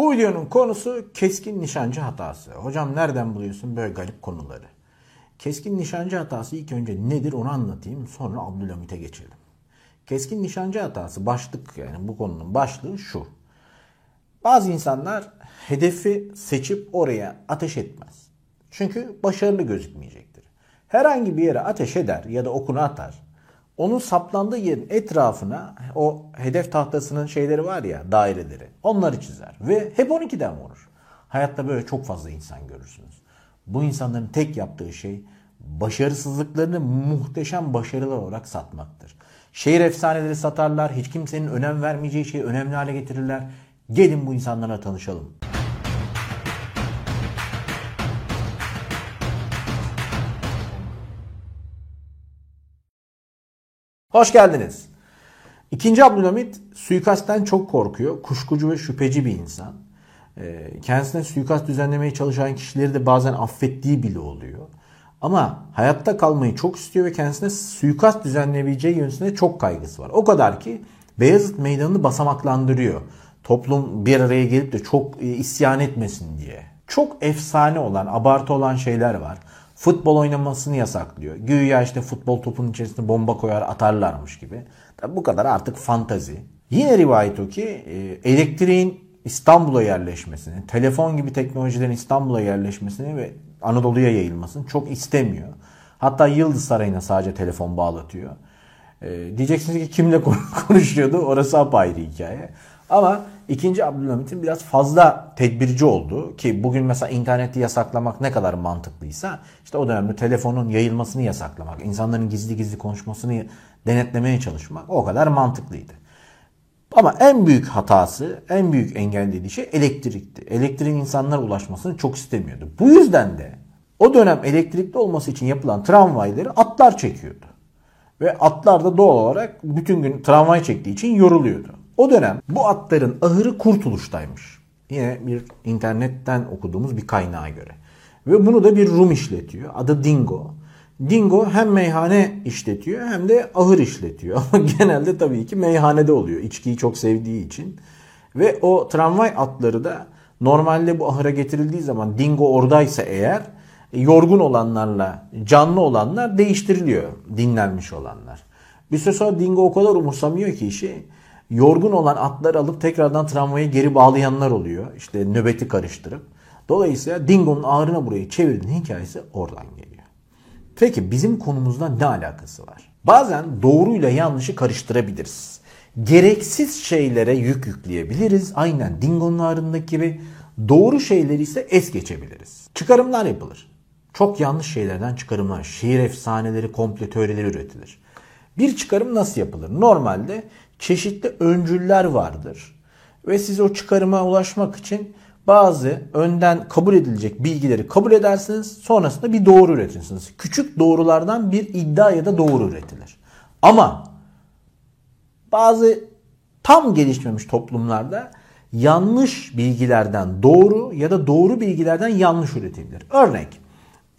Bu videonun konusu keskin nişancı hatası. Hocam nereden buluyorsun böyle garip konuları? Keskin nişancı hatası ilk önce nedir onu anlatayım sonra Abdülhamit'e geçelim. Keskin nişancı hatası başlık yani bu konunun başlığı şu. Bazı insanlar hedefi seçip oraya ateş etmez. Çünkü başarılı gözükmeyecektir. Herhangi bir yere ateş eder ya da okunu atar. Onun saplandığı yerin etrafına o hedef tahtasının şeyleri var ya daireleri onları çizer ve hep 12'den vurur. Hayatta böyle çok fazla insan görürsünüz. Bu insanların tek yaptığı şey başarısızlıklarını muhteşem başarılar olarak satmaktır. Şehir efsaneleri satarlar, hiç kimsenin önem vermeyeceği şeyi önemli hale getirirler. Gelin bu insanlara tanışalım. Hoş geldiniz. İkinci Abdülhamit suikastten çok korkuyor. Kuşkucu ve şüpheci bir insan. Ee, kendisine suikast düzenlemeye çalışan kişileri de bazen affettiği bile oluyor. Ama hayatta kalmayı çok istiyor ve kendisine suikast düzenleyebileceği yönünde çok kaygısı var. O kadar ki Beyazıt Meydanı'nı basamaklandırıyor. Toplum bir araya gelip de çok e, isyan etmesin diye. Çok efsane olan, abartı olan şeyler var. Futbol oynamasını yasaklıyor. Güya işte futbol topunun içerisine bomba koyar atarlarmış gibi. Tabi bu kadar artık fantazi. Yine rivayet o ki e, elektriğin İstanbul'a yerleşmesini, telefon gibi teknolojilerin İstanbul'a yerleşmesini ve Anadolu'ya yayılmasını çok istemiyor. Hatta Yıldız Sarayı'na sadece telefon bağlatıyor. Ee, diyeceksiniz ki kimle konuşuyordu? Orası apayrı hikaye. Ama 2. Abdülhamit'in biraz fazla tedbirci olduğu ki bugün mesela interneti yasaklamak ne kadar mantıklıysa işte o dönemde telefonun yayılmasını yasaklamak, insanların gizli gizli konuşmasını denetlemeye çalışmak o kadar mantıklıydı. Ama en büyük hatası, en büyük engellediği şey elektrikti. Elektriğin insanlara ulaşmasını çok istemiyordu. Bu yüzden de o dönem elektrikli olması için yapılan tramvayları atlar çekiyordu. Ve atlar da doğal olarak bütün gün tramvay çektiği için yoruluyordu. O dönem bu atların ahırı Kurtuluş'taymış. Yine bir internetten okuduğumuz bir kaynağa göre. Ve bunu da bir Rum işletiyor. Adı Dingo. Dingo hem meyhane işletiyor hem de ahır işletiyor. Ama genelde tabii ki meyhanede oluyor. İçkiyi çok sevdiği için. Ve o tramvay atları da normalde bu ahıra getirildiği zaman Dingo oradaysa eğer yorgun olanlarla canlı olanlar değiştiriliyor. Dinlenmiş olanlar. Bir süre sonra Dingo o kadar umursamıyor ki işi. Yorgun olan atları alıp tekrardan tramvaya geri bağlayanlar oluyor. İşte nöbeti karıştırıp. Dolayısıyla Dingo'nun ağrına burayı çevirdiğin hikayesi oradan geliyor. Peki bizim konumuzda ne alakası var? Bazen doğruyla yanlışı karıştırabiliriz. Gereksiz şeylere yük yükleyebiliriz. Aynen Dingo'nun ağrındaki gibi doğru şeyleri ise es geçebiliriz. Çıkarımlar yapılır. Çok yanlış şeylerden çıkarımlar, şiir efsaneleri, komple teorileri üretilir. Bir çıkarım nasıl yapılır? Normalde çeşitli öncüller vardır. Ve siz o çıkarıma ulaşmak için bazı önden kabul edilecek bilgileri kabul edersiniz. Sonrasında bir doğru üretirsiniz. Küçük doğrulardan bir iddia ya da doğru üretilir. Ama bazı tam gelişmemiş toplumlarda yanlış bilgilerden doğru ya da doğru bilgilerden yanlış üretilir. Örnek.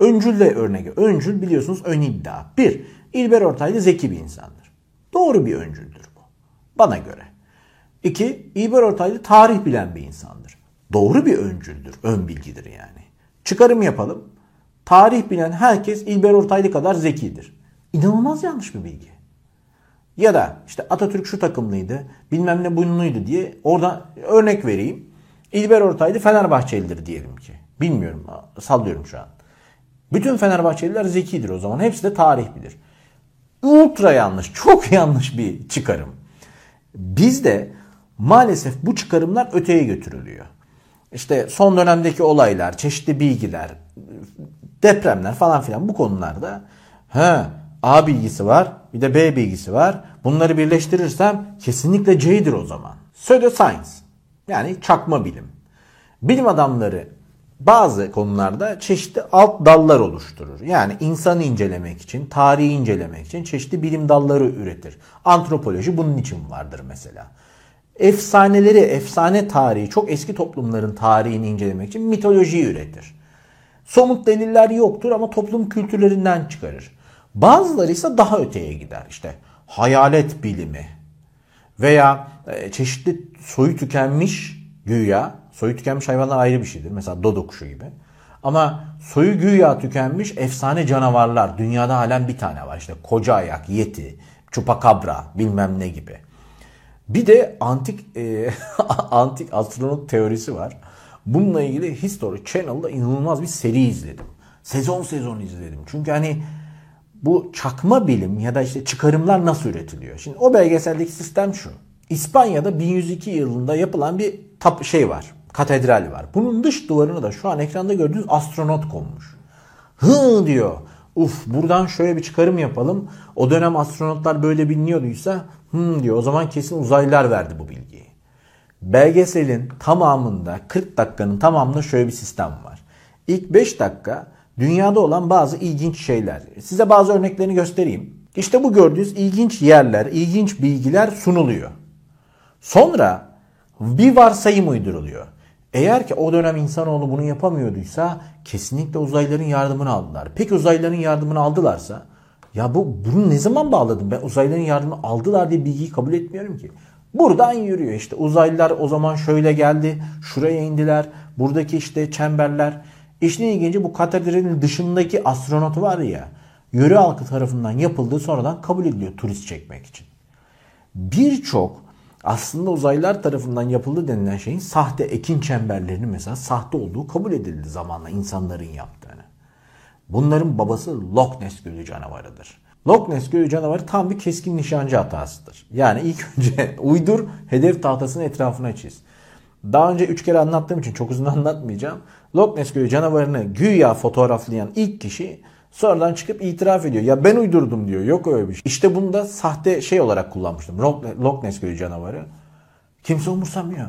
Öncülle örnek. Öncül biliyorsunuz ön iddia. Bir, İlber Ortaylı zeki bir insandır. Doğru bir öncüldür. Bana göre. İki, İlber Ortaylı tarih bilen bir insandır doğru bir öncüldür, ön bilgidir yani. Çıkarım yapalım. Tarih bilen herkes İlber Ortaylı kadar zekidir. İnanılmaz yanlış bir bilgi. Ya da işte Atatürk şu takımlıydı, bilmem ne bunluydu diye orada örnek vereyim. İlber Ortaylı Fenerbahçelidir diyelim ki. Bilmiyorum, sallıyorum şu an. Bütün Fenerbahçeliler zekidir o zaman. Hepsi de tarih bilir. Ultra yanlış, çok yanlış bir çıkarım. Bizde maalesef bu çıkarımlar öteye götürülüyor işte son dönemdeki olaylar, çeşitli bilgiler, depremler falan filan bu konularda he, A bilgisi var bir de B bilgisi var. Bunları birleştirirsem kesinlikle C'dir o zaman. Pseudoscience yani çakma bilim. Bilim adamları bazı konularda çeşitli alt dallar oluşturur. Yani insanı incelemek için, tarihi incelemek için çeşitli bilim dalları üretir. Antropoloji bunun için vardır mesela efsaneleri, efsane tarihi, çok eski toplumların tarihini incelemek için mitoloji üretir. Somut deliller yoktur ama toplum kültürlerinden çıkarır. Bazıları ise daha öteye gider. İşte hayalet bilimi veya e, çeşitli soyu tükenmiş Güya soyu tükenmiş hayvanlar ayrı bir şeydir. Mesela dodo kuşu gibi. Ama soyu güya tükenmiş efsane canavarlar. Dünyada halen bir tane var. İşte koca ayak, yeti, çupakabra bilmem ne gibi. Bir de antik e, antik astronot teorisi var. Bununla ilgili History Channel'da inanılmaz bir seri izledim. Sezon sezon izledim. Çünkü hani bu çakma bilim ya da işte çıkarımlar nasıl üretiliyor? Şimdi o belgeseldeki sistem şu. İspanya'da 1102 yılında yapılan bir tap şey var. Katedral var. Bunun dış duvarına da şu an ekranda gördüğünüz astronot konmuş. Hı diyor. Uf buradan şöyle bir çıkarım yapalım. O dönem astronotlar böyle biliniyorduysa hı diyor. O zaman kesin uzaylılar verdi bu bilgiyi. Belgeselin tamamında 40 dakikanın tamamında şöyle bir sistem var. İlk 5 dakika dünyada olan bazı ilginç şeyler. Size bazı örneklerini göstereyim. İşte bu gördüğünüz ilginç yerler, ilginç bilgiler sunuluyor. Sonra bir varsayım uyduruluyor. Eğer ki o dönem insanoğlu bunu yapamıyorduysa kesinlikle uzaylıların yardımını aldılar. Peki uzaylıların yardımını aldılarsa ya bu bunu ne zaman bağladım? Ben uzaylıların yardımını aldılar diye bilgiyi kabul etmiyorum ki. Buradan yürüyor işte uzaylılar o zaman şöyle geldi, şuraya indiler, buradaki işte çemberler. İşin ilginci bu katedralin dışındaki astronotu var ya, yöre halkı tarafından yapıldığı sonradan kabul ediliyor turist çekmek için. Birçok aslında uzaylılar tarafından yapıldı denilen şeyin sahte ekin çemberlerinin mesela sahte olduğu kabul edildi zamanla insanların yaptığını. Bunların babası Loch Ness Gölü canavarıdır. Loch Ness Gölü canavarı tam bir keskin nişancı hatasıdır. Yani ilk önce uydur, hedef tahtasının etrafına çiz. Daha önce üç kere anlattığım için çok uzun anlatmayacağım. Loch Ness Gölü canavarını güya fotoğraflayan ilk kişi sonradan çıkıp itiraf ediyor. Ya ben uydurdum diyor. Yok öyle bir şey. İşte bunu da sahte şey olarak kullanmıştım. Loch Ness Gölü canavarı. Kimse umursamıyor.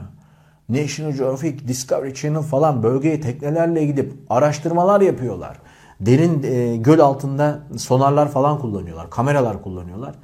National Geographic, Discovery Channel falan bölgeye teknelerle gidip araştırmalar yapıyorlar. Derin e, göl altında sonarlar falan kullanıyorlar. Kameralar kullanıyorlar.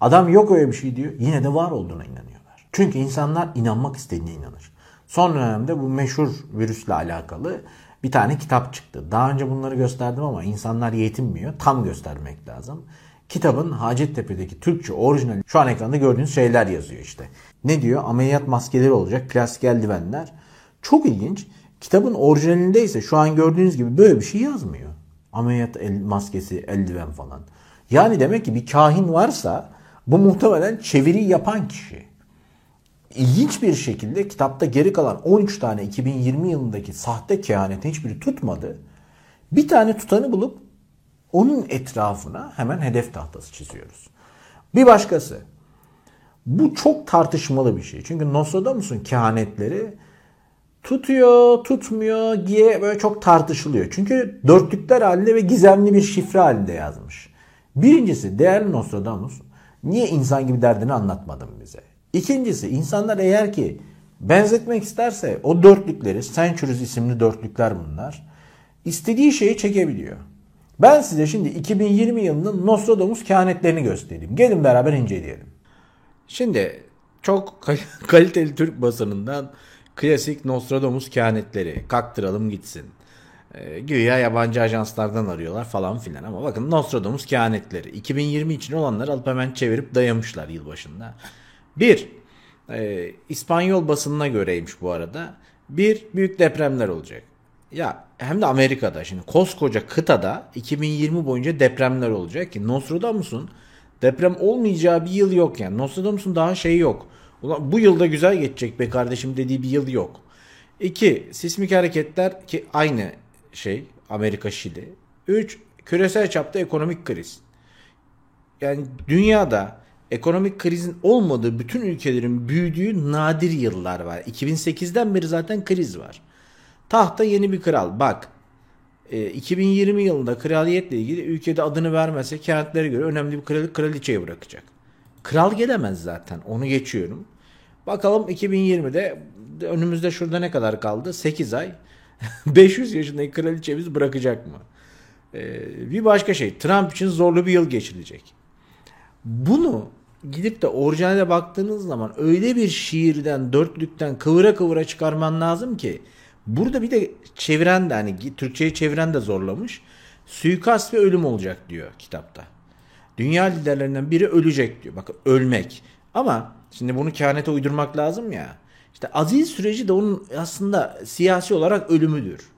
Adam yok öyle bir şey diyor. Yine de var olduğuna inanıyorlar. Çünkü insanlar inanmak istediğine inanır. Son dönemde bu meşhur virüsle alakalı bir tane kitap çıktı. Daha önce bunları gösterdim ama insanlar yetinmiyor. Tam göstermek lazım. Kitabın Hacettepe'deki Türkçe orijinali şu an ekranda gördüğünüz şeyler yazıyor işte. Ne diyor? Ameliyat maskeleri olacak, plastik eldivenler. Çok ilginç. Kitabın orijinalinde ise şu an gördüğünüz gibi böyle bir şey yazmıyor. Ameliyat el, maskesi, eldiven falan. Yani demek ki bir kahin varsa bu muhtemelen çeviri yapan kişi. İlginç bir şekilde kitapta geri kalan 13 tane 2020 yılındaki sahte kehanetin hiçbiri tutmadı. Bir tane tutanı bulup onun etrafına hemen hedef tahtası çiziyoruz. Bir başkası. Bu çok tartışmalı bir şey. Çünkü Nostradamus'un kehanetleri tutuyor, tutmuyor diye böyle çok tartışılıyor. Çünkü dörtlükler halinde ve gizemli bir şifre halinde yazmış. Birincisi değerli Nostradamus niye insan gibi derdini anlatmadın bize? İkincisi insanlar eğer ki benzetmek isterse o dörtlükleri, Centuries isimli dörtlükler bunlar, istediği şeyi çekebiliyor. Ben size şimdi 2020 yılının Nostradamus kehanetlerini göstereyim. Gelin beraber inceleyelim. Şimdi çok kaliteli Türk basınından klasik Nostradamus kehanetleri kaktıralım gitsin. E, güya yabancı ajanslardan arıyorlar falan filan ama bakın Nostradamus kehanetleri 2020 için olanları alıp hemen çevirip dayamışlar yılbaşında. Bir, e, İspanyol basınına göreymiş bu arada. Bir, büyük depremler olacak. Ya hem de Amerika'da şimdi koskoca kıtada 2020 boyunca depremler olacak ki Nostradamus'un deprem olmayacağı bir yıl yok yani. Nostradamus'un daha şeyi yok. Ulan bu yılda güzel geçecek be kardeşim dediği bir yıl yok. İki, sismik hareketler ki aynı şey Amerika Şili. Üç, küresel çapta ekonomik kriz. Yani dünyada ekonomik krizin olmadığı bütün ülkelerin büyüdüğü nadir yıllar var. 2008'den beri zaten kriz var. Tahta yeni bir kral. Bak 2020 e, yılında kraliyetle ilgili ülkede adını vermese kentlere göre önemli bir kralı kraliçeye bırakacak. Kral gelemez zaten onu geçiyorum. Bakalım 2020'de önümüzde şurada ne kadar kaldı? 8 ay. 500 yaşındaki kraliçemiz bırakacak mı? Ee, bir başka şey Trump için zorlu bir yıl geçirecek. Bunu gidip de orijinale baktığınız zaman öyle bir şiirden, dörtlükten kıvıra kıvıra çıkarman lazım ki burada bir de çeviren de hani Türkçeyi çeviren de zorlamış. Suikast ve ölüm olacak diyor kitapta. Dünya liderlerinden biri ölecek diyor. Bakın ölmek. Ama şimdi bunu kehanete uydurmak lazım ya. İşte azil süreci de onun aslında siyasi olarak ölümüdür.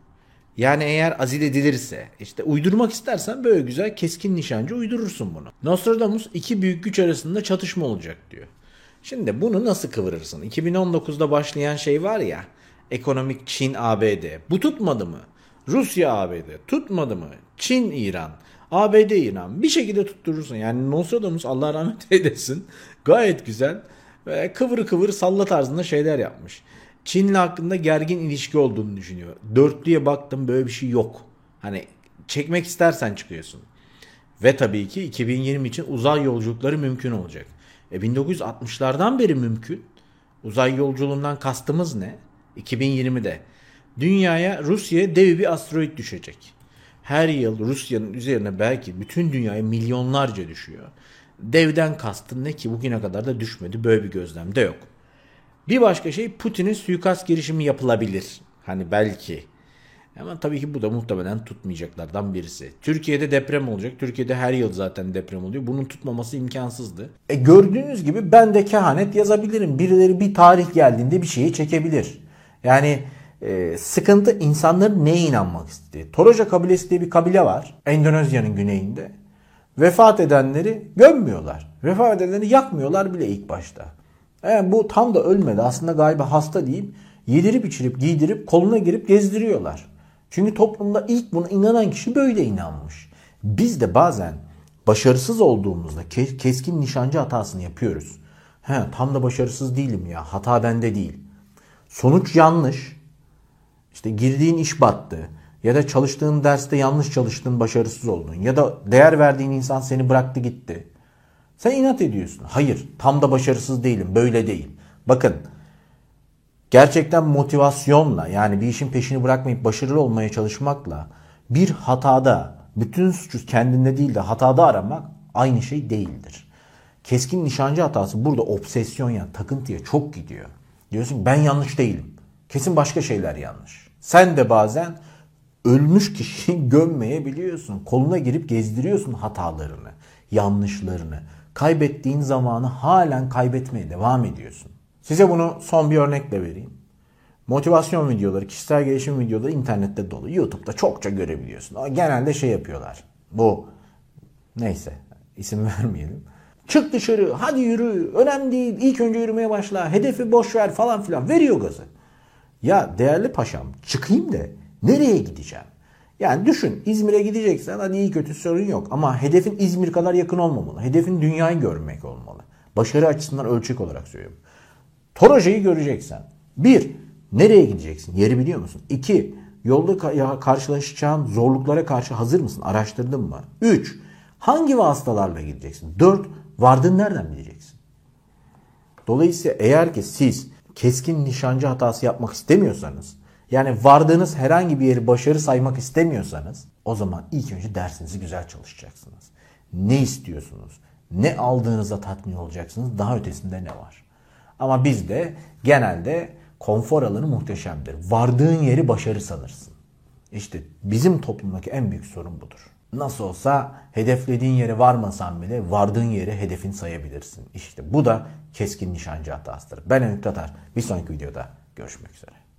Yani eğer azil edilirse işte uydurmak istersen böyle güzel keskin nişancı uydurursun bunu. Nostradamus iki büyük güç arasında çatışma olacak diyor. Şimdi bunu nasıl kıvırırsın? 2019'da başlayan şey var ya ekonomik Çin ABD. Bu tutmadı mı? Rusya ABD tutmadı mı? Çin İran. ABD İran bir şekilde tutturursun. Yani Nostradamus Allah rahmet eylesin gayet güzel ve kıvır kıvır salla tarzında şeyler yapmış. Çin'le hakkında gergin ilişki olduğunu düşünüyor. Dörtlüye baktım böyle bir şey yok. Hani çekmek istersen çıkıyorsun. Ve tabii ki 2020 için uzay yolculukları mümkün olacak. E 1960'lardan beri mümkün. Uzay yolculuğundan kastımız ne? 2020'de. Dünyaya Rusya'ya dev bir asteroid düşecek. Her yıl Rusya'nın üzerine belki bütün dünyaya milyonlarca düşüyor. Devden kastın ne ki bugüne kadar da düşmedi. Böyle bir gözlemde yok. Bir başka şey Putin'in suikast girişimi yapılabilir. Hani belki. Ama tabii ki bu da muhtemelen tutmayacaklardan birisi. Türkiye'de deprem olacak. Türkiye'de her yıl zaten deprem oluyor. Bunun tutmaması imkansızdı. E gördüğünüz gibi ben de kehanet yazabilirim. Birileri bir tarih geldiğinde bir şeyi çekebilir. Yani e, sıkıntı insanların neye inanmak istediği. Toroja kabilesi diye bir kabile var. Endonezya'nın güneyinde. Vefat edenleri gömmüyorlar. Vefat edenleri yakmıyorlar bile ilk başta. Yani bu tam da ölmedi. Aslında galiba hasta deyip yedirip içirip giydirip koluna girip gezdiriyorlar. Çünkü toplumda ilk buna inanan kişi böyle inanmış. Biz de bazen başarısız olduğumuzda keskin nişancı hatasını yapıyoruz. He, tam da başarısız değilim ya. Hata bende değil. Sonuç yanlış. İşte girdiğin iş battı. Ya da çalıştığın derste yanlış çalıştın, başarısız oldun. Ya da değer verdiğin insan seni bıraktı gitti. Sen inat ediyorsun. Hayır, tam da başarısız değilim. Böyle değil. Bakın, gerçekten motivasyonla yani bir işin peşini bırakmayıp başarılı olmaya çalışmakla bir hatada bütün suçu kendinde değil de hatada aramak aynı şey değildir. Keskin nişancı hatası burada obsesyon yani takıntıya çok gidiyor. Diyorsun ben yanlış değilim. Kesin başka şeyler yanlış. Sen de bazen ölmüş kişiyi gömmeyebiliyorsun. Koluna girip gezdiriyorsun hatalarını, yanlışlarını. Kaybettiğin zamanı halen kaybetmeye devam ediyorsun. Size bunu son bir örnekle vereyim. Motivasyon videoları, kişisel gelişim videoları internette dolu. YouTube'da çokça görebiliyorsun. Genelde şey yapıyorlar. Bu neyse isim vermeyelim. Çık dışarı, hadi yürü, önemli değil, ilk önce yürümeye başla, hedefi boş ver falan filan. Veriyor gazı. Ya değerli paşam çıkayım da nereye gideceğim? Yani düşün İzmir'e gideceksen hadi iyi kötü sorun yok. Ama hedefin İzmir kadar yakın olmamalı. Hedefin dünyayı görmek olmalı. Başarı açısından ölçek olarak söylüyorum. Toroja'yı göreceksen. Bir, nereye gideceksin? Yeri biliyor musun? İki, yolda karşılaşacağın zorluklara karşı hazır mısın? Araştırdın mı? Üç, hangi vasıtalarla gideceksin? Dört, vardığın nereden bileceksin? Dolayısıyla eğer ki siz keskin nişancı hatası yapmak istemiyorsanız, yani vardığınız herhangi bir yeri başarı saymak istemiyorsanız, o zaman ilk önce dersinizi güzel çalışacaksınız. Ne istiyorsunuz? Ne aldığınızda tatmin olacaksınız? Daha ötesinde ne var? Ama bizde genelde konfor alanı muhteşemdir. Vardığın yeri başarı sanırsın. İşte bizim toplumdaki en büyük sorun budur. Nasıl olsa hedeflediğin yere varmasan bile vardığın yeri hedefin sayabilirsin. İşte bu da keskin nişancı hatasıdır. Ben Ümit Tatar. Bir sonraki videoda görüşmek üzere.